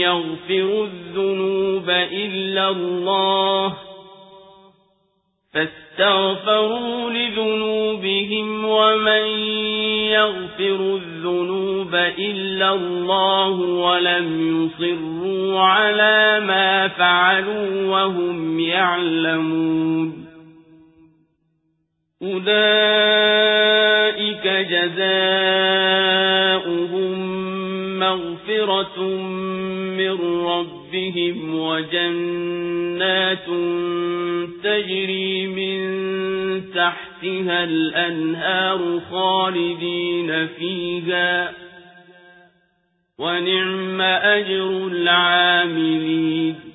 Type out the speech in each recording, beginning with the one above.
يغفر الذنوب إلا الله فاستغفروا لذنوبهم ومن يغفر الذنوب إلا الله ولم يصروا على ما فعلوا وهم يعلمون أولئك جزاؤهم مغفرة من ربهم وجنات تجري من تحتها الأنهار خالدين فيها ونعم أجر العاملين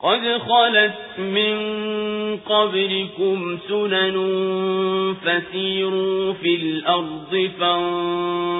قد خلت من قبلكم سنن فسيروا في الأرض فانظروا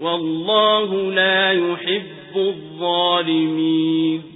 والله لا يحب الظالمين.